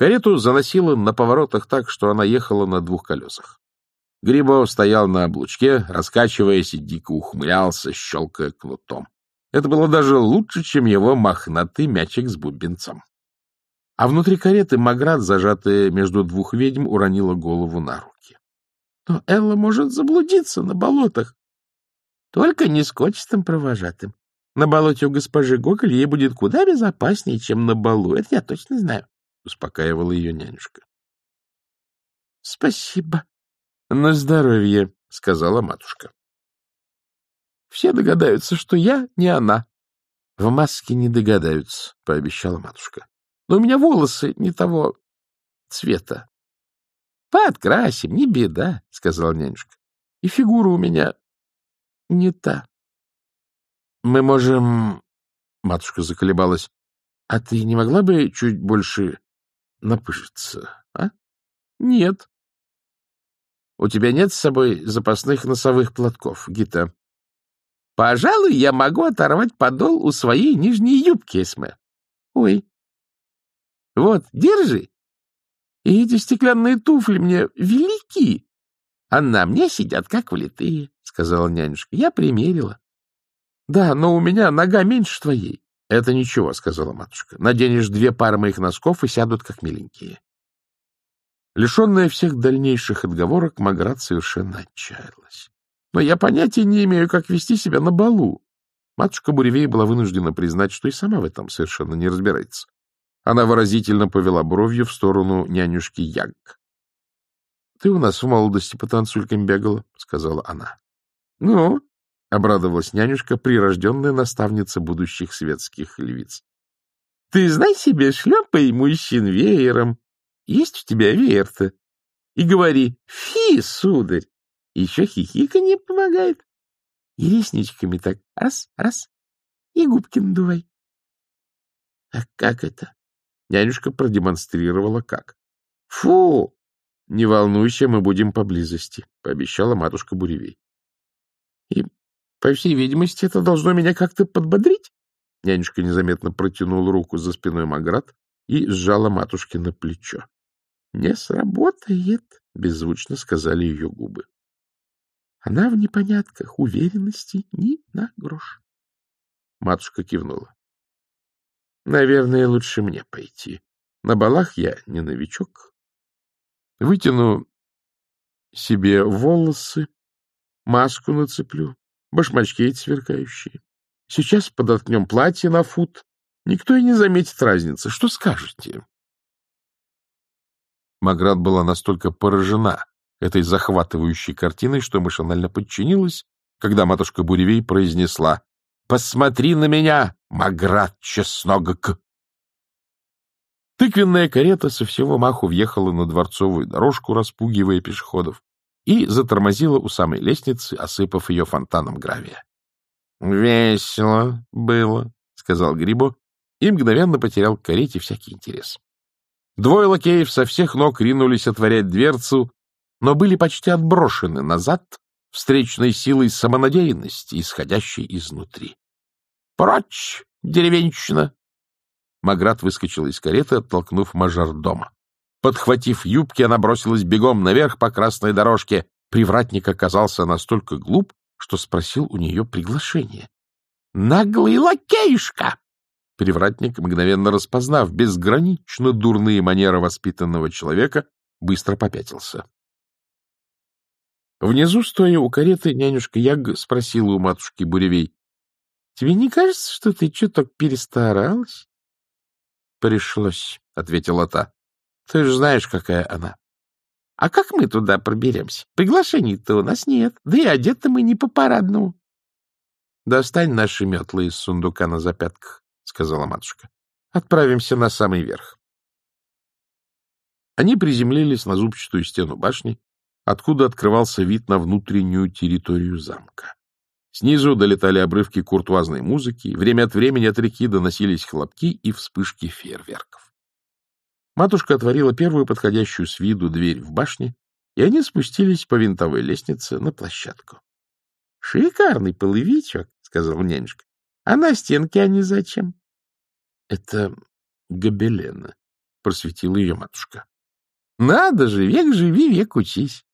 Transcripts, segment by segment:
Карету заносило на поворотах так, что она ехала на двух колесах. Грибо стоял на облучке, раскачиваясь и дико ухмылялся, щелкая кнутом. Это было даже лучше, чем его мохнатый мячик с бубенцем. А внутри кареты Маград, зажатая между двух ведьм, уронила голову на руки. — Но Элла может заблудиться на болотах. — Только не с кочетым провожатым. На болоте у госпожи Гоголь ей будет куда безопаснее, чем на балу. Это я точно знаю, — успокаивала ее нянюшка. — Спасибо. — На здоровье, — сказала матушка. — Все догадаются, что я не она. — В маске не догадаются, — пообещала матушка. — Но у меня волосы не того цвета. — Подкрасим, не беда, — сказала нянюшка. — И фигура у меня не та. — Мы можем... — матушка заколебалась. — А ты не могла бы чуть больше напыжиться, а? — Нет. — У тебя нет с собой запасных носовых платков, Гита? — Пожалуй, я могу оторвать подол у своей нижней юбки, Эсме. — Ой. — Вот, держи. И эти стеклянные туфли мне велики, а на мне сидят как влитые, — сказала нянюшка. Я примерила. Да, но у меня нога меньше твоей. — Это ничего, — сказала матушка. — Наденешь две пары моих носков и сядут как миленькие. Лишенная всех дальнейших отговорок, Маград совершенно отчаялась. Но я понятия не имею, как вести себя на балу. Матушка Буревей была вынуждена признать, что и сама в этом совершенно не разбирается. Она выразительно повела бровью в сторону нянюшки Яг. — Ты у нас в молодости по танцулькам бегала, — сказала она. — Ну, — обрадовалась нянюшка, прирожденная наставница будущих светских львиц. — Ты знай себе, шляпай мужчин веером. Есть у тебя веер-то? И говори «Фи, сударь!» Еще хихика не помогает. И ресничками так раз-раз, и губки надувай. — А как это? Нянюшка продемонстрировала как. — Фу! Не волнуйся, мы будем поблизости, — пообещала матушка Буревей. — И по всей видимости, это должно меня как-то подбодрить. Нянюшка незаметно протянула руку за спиной Маград и сжала матушке на плечо. — Не сработает, — беззвучно сказали ее губы. Она в непонятках, уверенности ни на грош. Матушка кивнула. — Наверное, лучше мне пойти. На балах я не новичок. Вытяну себе волосы, маску нацеплю, Башмачки эти сверкающие. Сейчас подоткнем платье на фут. Никто и не заметит разницы. Что скажете? Маград была настолько поражена этой захватывающей картиной, что машинально подчинилась, когда матушка Буревей произнесла «Посмотри на меня, Маград Чесногок!» Тыквенная карета со всего маху въехала на дворцовую дорожку, распугивая пешеходов и затормозила у самой лестницы, осыпав ее фонтаном гравия. — Весело было, — сказал Грибо, и мгновенно потерял к карете всякий интерес. Двое лакеев со всех ног ринулись отворять дверцу, но были почти отброшены назад встречной силой самонадеянности, исходящей изнутри. — Прочь, деревенщина! Маград выскочил из кареты, оттолкнув мажордома. Подхватив юбки, она бросилась бегом наверх по красной дорожке. Привратник оказался настолько глуп, что спросил у нее приглашение. — Наглый лакеюшка! Привратник, мгновенно распознав безгранично дурные манеры воспитанного человека, быстро попятился. Внизу, стоя у кареты, нянюшка Яг спросила у матушки Буревей. — Тебе не кажется, что ты чуток перестаралась? — Пришлось, — ответила та. Ты же знаешь, какая она. А как мы туда проберемся? Приглашений-то у нас нет, да и одеты мы не по-парадному. — Достань наши метлы из сундука на запятках, — сказала матушка. — Отправимся на самый верх. Они приземлились на зубчатую стену башни, откуда открывался вид на внутреннюю территорию замка. Снизу долетали обрывки куртуазной музыки, время от времени от реки доносились хлопки и вспышки фейерверков. Матушка отворила первую подходящую с виду дверь в башне, и они спустились по винтовой лестнице на площадку. — Шикарный половичок, — сказал нянюшка. — А на стенке они зачем? — Это гобелены, — просветила ее матушка. — Надо же, век живи, век учись.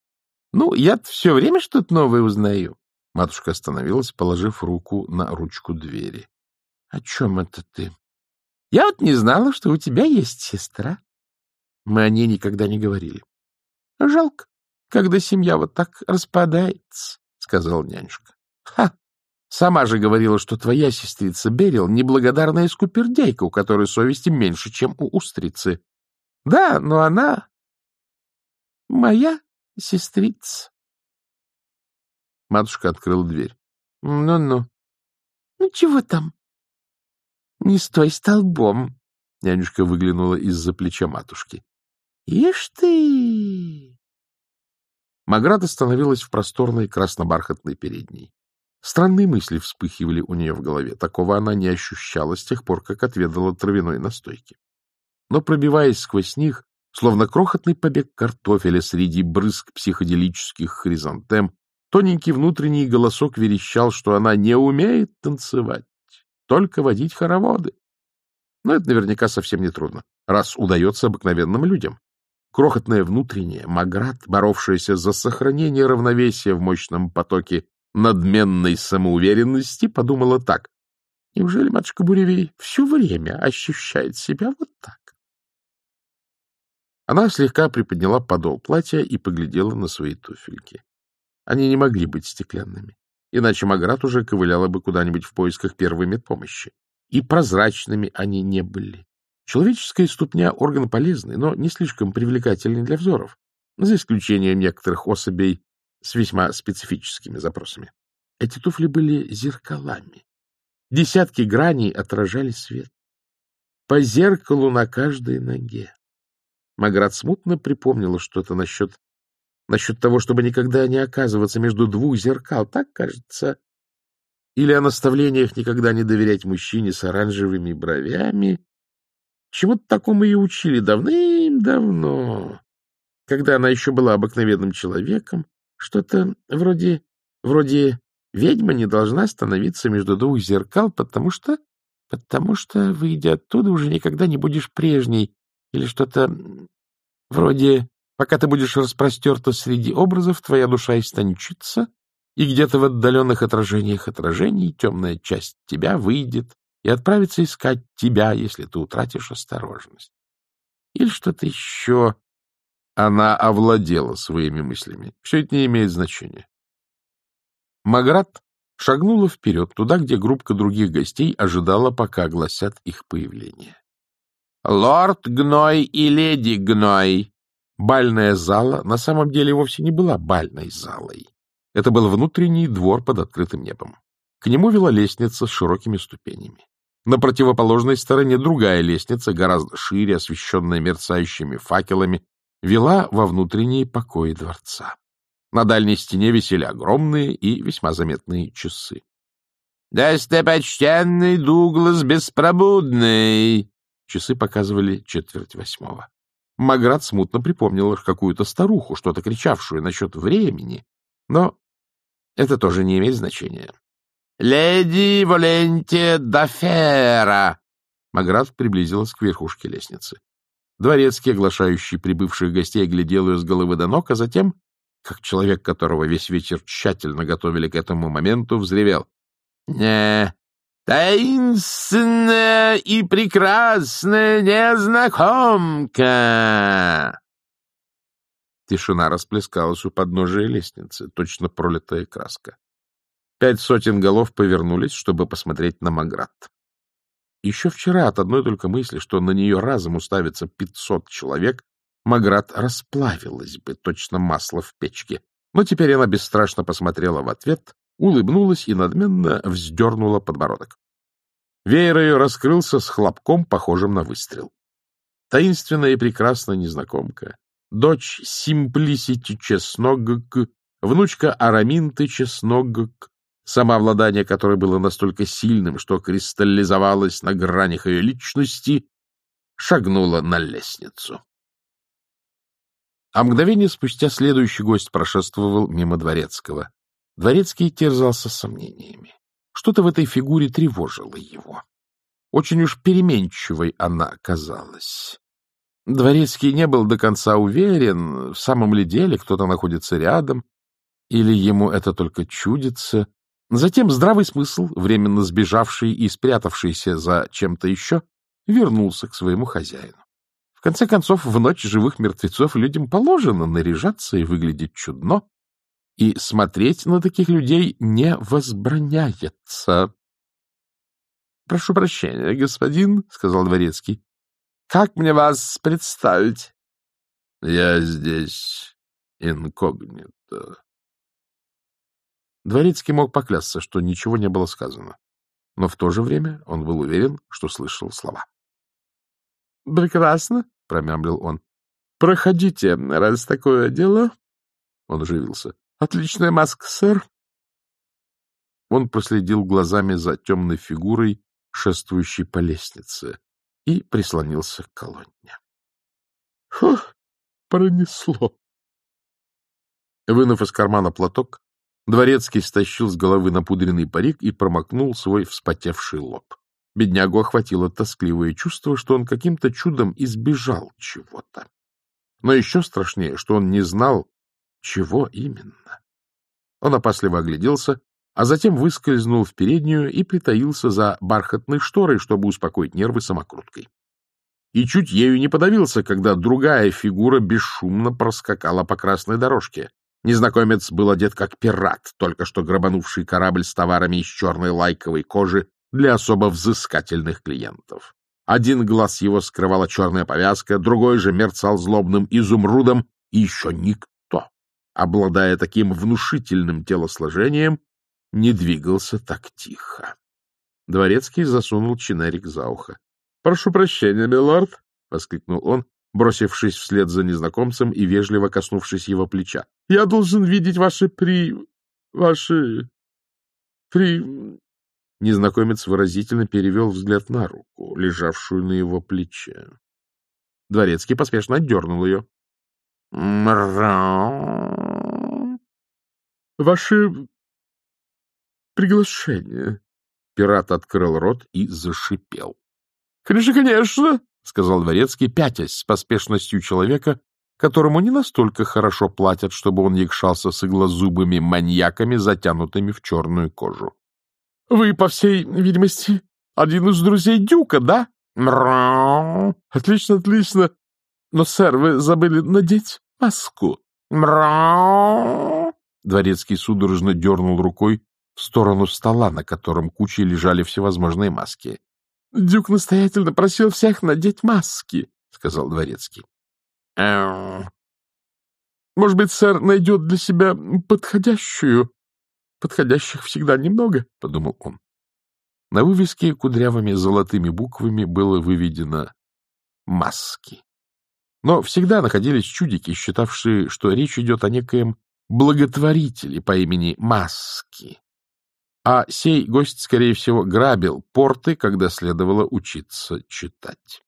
Ну, я все время что-то новое узнаю. Матушка остановилась, положив руку на ручку двери. — О чем это ты? — Я вот не знала, что у тебя есть сестра. Мы о ней никогда не говорили. — Жалко, когда семья вот так распадается, — сказал нянюшка. — Ха! Сама же говорила, что твоя сестрица Берил — неблагодарная скупердейка, у которой совести меньше, чем у устрицы. Да, но она моя сестрица. Матушка открыла дверь. Ну-ну. Ну, чего там? Не стой столбом. Нянюшка выглянула из-за плеча матушки. Ишь ты! Маград остановилась в просторной краснобархатной передней. Странные мысли вспыхивали у нее в голове. Такого она не ощущала с тех пор, как отведала травяной настойки. Но, пробиваясь сквозь них, словно крохотный побег картофеля среди брызг психоделических хризантем, тоненький внутренний голосок верещал, что она не умеет танцевать, только водить хороводы. Но это наверняка совсем не трудно, раз удается обыкновенным людям. Крохотная внутренняя, Маград, боровшаяся за сохранение равновесия в мощном потоке надменной самоуверенности, подумала так. Неужели матушка Буревей все время ощущает себя вот так? Она слегка приподняла подол платья и поглядела на свои туфельки. Они не могли быть стеклянными, иначе Маград уже ковыляла бы куда-нибудь в поисках первой медпомощи. И прозрачными они не были. Человеческая ступня — орган полезный, но не слишком привлекательный для взоров, за исключением некоторых особей с весьма специфическими запросами. Эти туфли были зеркалами. Десятки граней отражали свет. По зеркалу на каждой ноге. Маград смутно припомнила что-то насчет, насчет того, чтобы никогда не оказываться между двух зеркал. Так, кажется. Или о наставлениях никогда не доверять мужчине с оранжевыми бровями. Чему-то такому и учили давным-давно, когда она еще была обыкновенным человеком. Что-то вроде... вроде ведьма не должна становиться между двух зеркал, потому что... потому что, выйдя оттуда, уже никогда не будешь прежней. Или что-то вроде... Пока ты будешь распростерта среди образов, твоя душа истончится, и где-то в отдаленных отражениях отражений темная часть тебя выйдет и отправится искать тебя, если ты утратишь осторожность. Или что-то еще. Она овладела своими мыслями. Все это не имеет значения. Маград шагнула вперед, туда, где группка других гостей ожидала, пока огласят их появление. «Лорд Гной и леди Гной!» Бальная зала на самом деле вовсе не была бальной залой. Это был внутренний двор под открытым небом. К нему вела лестница с широкими ступенями. На противоположной стороне другая лестница, гораздо шире, освещенная мерцающими факелами, вела во внутренние покои дворца. На дальней стене висели огромные и весьма заметные часы. — Достопочтенный Дуглас Беспробудный! Часы показывали четверть восьмого. Маград смутно припомнил какую-то старуху, что-то кричавшую насчет времени, но это тоже не имеет значения. — Леди Воленте Дафера! Маград приблизилась к верхушке лестницы. Дворецкий, оглашающий прибывших гостей, глядел ее с головы до ног, а затем, как человек, которого весь вечер тщательно готовили к этому моменту, взревел. — Не, таинственная и прекрасная незнакомка! Тишина расплескалась у подножия лестницы, точно пролитая краска. Пять сотен голов повернулись, чтобы посмотреть на Маград. Еще вчера от одной только мысли, что на нее разом уставится пятьсот человек, Маград расплавилась бы, точно масло в печке. Но теперь она бесстрашно посмотрела в ответ, улыбнулась и надменно вздернула подбородок. Веер ее раскрылся с хлопком, похожим на выстрел. Таинственная и прекрасная незнакомка, дочь Симплисити Чесногк, внучка Араминты Чесногк, самообладание которой было настолько сильным, что кристаллизовалось на гранях ее личности, шагнула на лестницу. А мгновение спустя следующий гость прошествовал мимо Дворецкого. Дворецкий терзался сомнениями. Что-то в этой фигуре тревожило его. Очень уж переменчивой она казалась. Дворецкий не был до конца уверен, в самом ли деле кто-то находится рядом, или ему это только чудится. Затем здравый смысл, временно сбежавший и спрятавшийся за чем-то еще, вернулся к своему хозяину. В конце концов, в ночь живых мертвецов людям положено наряжаться и выглядеть чудно, и смотреть на таких людей не возбраняется. — Прошу прощения, господин, — сказал дворецкий. — Как мне вас представить? — Я здесь инкогнито. Дворецкий мог поклясться, что ничего не было сказано, но в то же время он был уверен, что слышал слова. — Прекрасно, — промямлил он. — Проходите, раз такое дело. Он оживился. — Отличная маска, сэр. Он проследил глазами за темной фигурой, шествующей по лестнице, и прислонился к колонне. — Фух, пронесло. Вынув из кармана платок, Дворецкий стащил с головы напудренный парик и промокнул свой вспотевший лоб. Беднягу охватило тоскливое чувство, что он каким-то чудом избежал чего-то. Но еще страшнее, что он не знал, чего именно. Он опасливо огляделся, а затем выскользнул в переднюю и притаился за бархатной шторой, чтобы успокоить нервы самокруткой. И чуть ею не подавился, когда другая фигура бесшумно проскакала по красной дорожке. Незнакомец был одет как пират, только что грабанувший корабль с товарами из черной лайковой кожи для особо взыскательных клиентов. Один глаз его скрывала черная повязка, другой же мерцал злобным изумрудом, и еще никто, обладая таким внушительным телосложением, не двигался так тихо. Дворецкий засунул чинарик за ухо. — Прошу прощения, милорд! — воскликнул он, бросившись вслед за незнакомцем и вежливо коснувшись его плеча. — Я должен видеть ваши при... ваши... при... Незнакомец выразительно перевел взгляд на руку, лежавшую на его плече. Дворецкий поспешно отдернул ее. — Ваше приглашение. Пират открыл рот и зашипел. — Конечно, конечно, — сказал Дворецкий, пятясь с поспешностью человека, которому не настолько хорошо платят, чтобы он якшался с иглозубыми маньяками, затянутыми в черную кожу. — Вы, по всей видимости, один из друзей Дюка, да? — Отлично, отлично. Но, сэр, вы забыли надеть маску. Дворецкий судорожно дернул рукой, в сторону стола, на котором кучей лежали всевозможные маски. — Дюк настоятельно просил всех надеть маски, — сказал Дворецкий. — Может быть, сэр найдет для себя подходящую? Подходящих всегда немного, — подумал он. На вывеске кудрявыми золотыми буквами было выведено «маски». Но всегда находились чудики, считавшие, что речь идет о некоем благотворителе по имени Маски а сей гость, скорее всего, грабил порты, когда следовало учиться читать.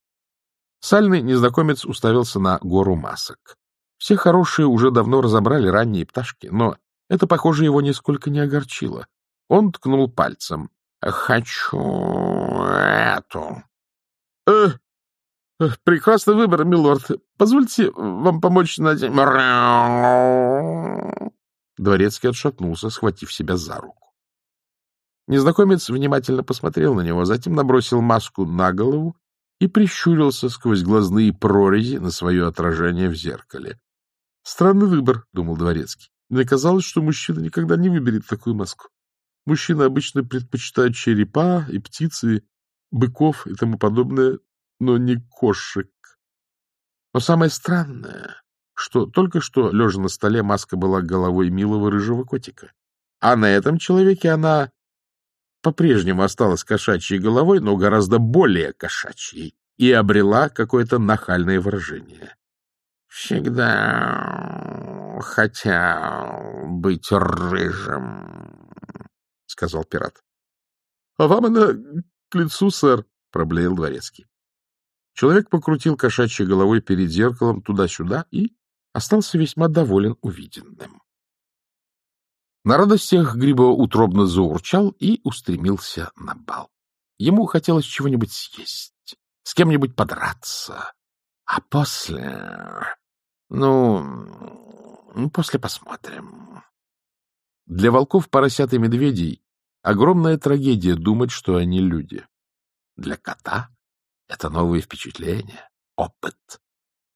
Сальный незнакомец уставился на гору масок. Все хорошие уже давно разобрали ранние пташки, но это, похоже, его нисколько не огорчило. Он ткнул пальцем. — Хочу эту. «Э, — э, Прекрасный выбор, милорд. Позвольте вам помочь надеть... Дворецкий отшатнулся, схватив себя за руку. Незнакомец внимательно посмотрел на него, затем набросил маску на голову и прищурился сквозь глазные прорези на свое отражение в зеркале. — Странный выбор, — думал Дворецкий. Мне казалось, что мужчина никогда не выберет такую маску. Мужчины обычно предпочитают черепа и птицы, быков и тому подобное, но не кошек. Но самое странное, что только что, лежа на столе, маска была головой милого рыжего котика. А на этом человеке она по-прежнему осталась кошачьей головой, но гораздо более кошачьей, и обрела какое-то нахальное выражение. — Всегда хотел быть рыжим, — сказал пират. — А вам она к лицу, сэр, — проблеял дворецкий. Человек покрутил кошачьей головой перед зеркалом туда-сюда и остался весьма доволен увиденным. На радостях Грибо утробно заурчал и устремился на бал. Ему хотелось чего-нибудь съесть, с кем-нибудь подраться, А после... Ну, после посмотрим. Для волков, поросят и медведей огромная трагедия думать, что они люди. Для кота это новые впечатления, опыт.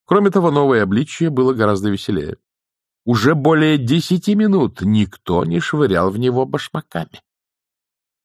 Кроме того, новое обличие было гораздо веселее. Уже более десяти минут никто не швырял в него башмаками.